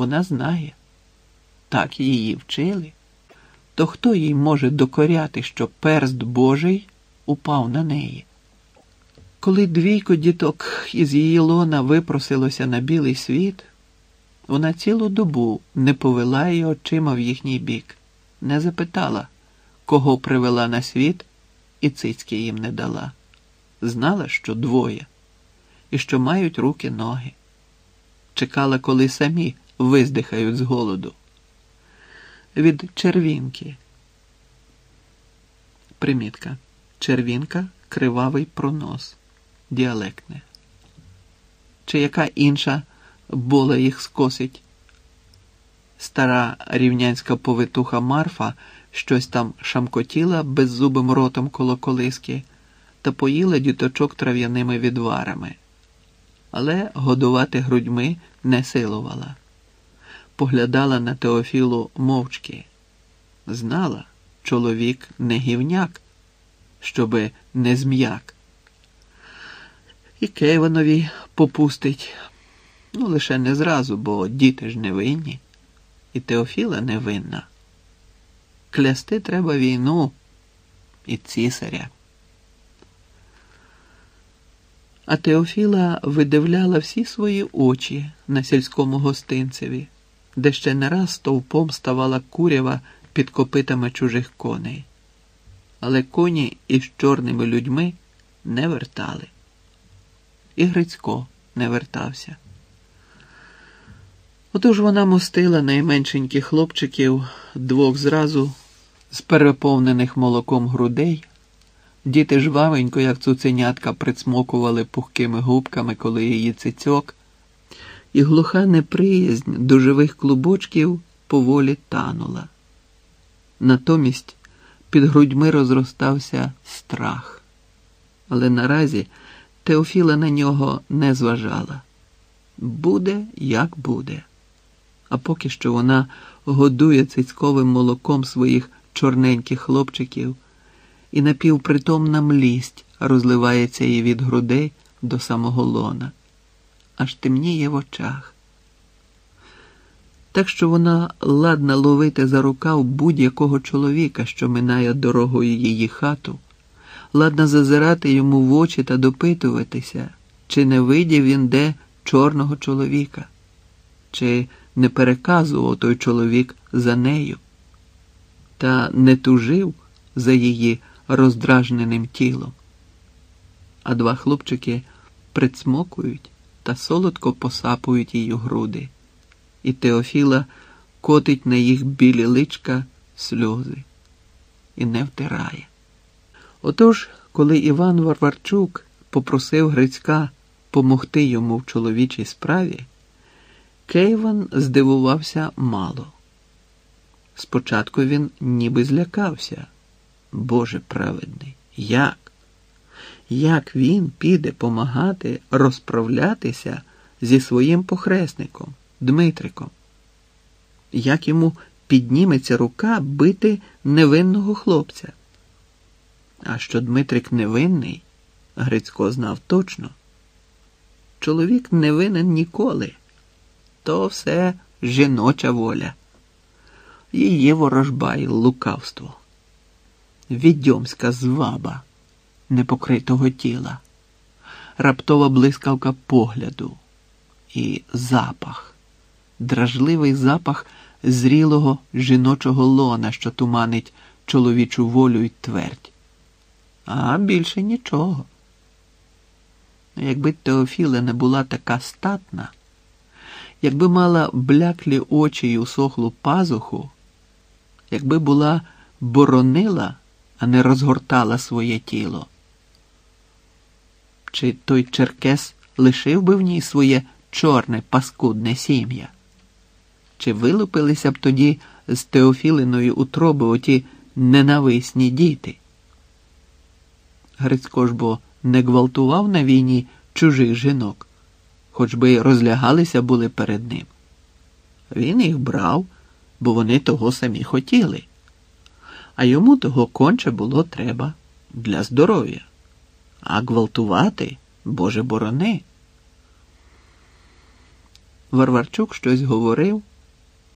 Вона знає. Так її вчили. То хто їй може докоряти, що перст Божий упав на неї? Коли двійко діток із її лона випросилося на білий світ, вона цілу добу не повела її очима в їхній бік, не запитала, кого привела на світ, і цицьки їм не дала. Знала, що двоє, і що мають руки ноги. Чекала, коли самі виздихають з голоду. Від червінки. Примітка. Червінка кривавий пронос. Діалектне. Чи яка інша бола їх скосить? Стара рівнянська повитуха Марфа щось там шамкотіла беззубим ротом коло колиски та поїла діточок трав'яними відварами, але годувати грудьми не силувала. Поглядала на Теофілу мовчки. Знала, чоловік не гівняк, щоби не зм'як. І Кейванові попустить, ну лише не зразу, бо діти ж невинні, і Теофіла невинна. Клясти треба війну і цісаря. А Теофіла видивляла всі свої очі на сільському гостинцеві, де ще не раз стовпом ставала курява під копитами чужих коней. Але коні із чорними людьми не вертали. І Грицько не вертався. Отож вона мостила найменшеньких хлопчиків двох зразу з переповнених молоком грудей. Діти жвавенько, як цуценятка, прицмокували пухкими губками, коли її цицьок, і глуха неприязнь до живих клубочків поволі танула. Натомість під грудьми розростався страх. Але наразі Теофіла на нього не зважала. Буде, як буде. А поки що вона годує цицьковим молоком своїх чорненьких хлопчиків, і напівпритомна млість розливається їй від грудей до самого лона, аж темніє в очах. Так що вона ладна ловити за рукав будь-якого чоловіка, що минає дорогою її хату, ладна зазирати йому в очі та допитуватися, чи не видів він де чорного чоловіка, чи не переказував той чоловік за нею, та не тужив за її роздражненим тілом. А два хлопчики прицмокують та солодко посапують її груди, і Теофіла котить на їх білі личка сльози і не втирає. Отож, коли Іван Варварчук попросив Грицька помогти йому в чоловічій справі, Кейван здивувався мало. Спочатку він ніби злякався. Боже праведний, як? Як він піде помагати розправлятися зі своїм похресником, Дмитриком? Як йому підніметься рука бити невинного хлопця? А що Дмитрик невинний, Грицько знав точно. Чоловік не винен ніколи. То все жіноча воля, її ворожба і лукавство відьомська зваба непокритого тіла, раптова блискавка погляду і запах, дражливий запах зрілого жіночого лона, що туманить чоловічу волю й твердь. А більше нічого. Якби Теофіла не була така статна, якби мала бляклі очі й усохлу пазуху, якби була боронила а не розгортала своє тіло. Чи той черкес лишив би в ній своє чорне паскудне сім'я? Чи вилупилися б тоді з Теофілиної утроби оті ненависні діти? Грицько ж бо не гвалтував на війні чужих жінок, хоч би розлягалися були перед ним. Він їх брав, бо вони того самі хотіли а йому того конче було треба для здоров'я. А гвалтувати, Боже борони. Варварчук щось говорив,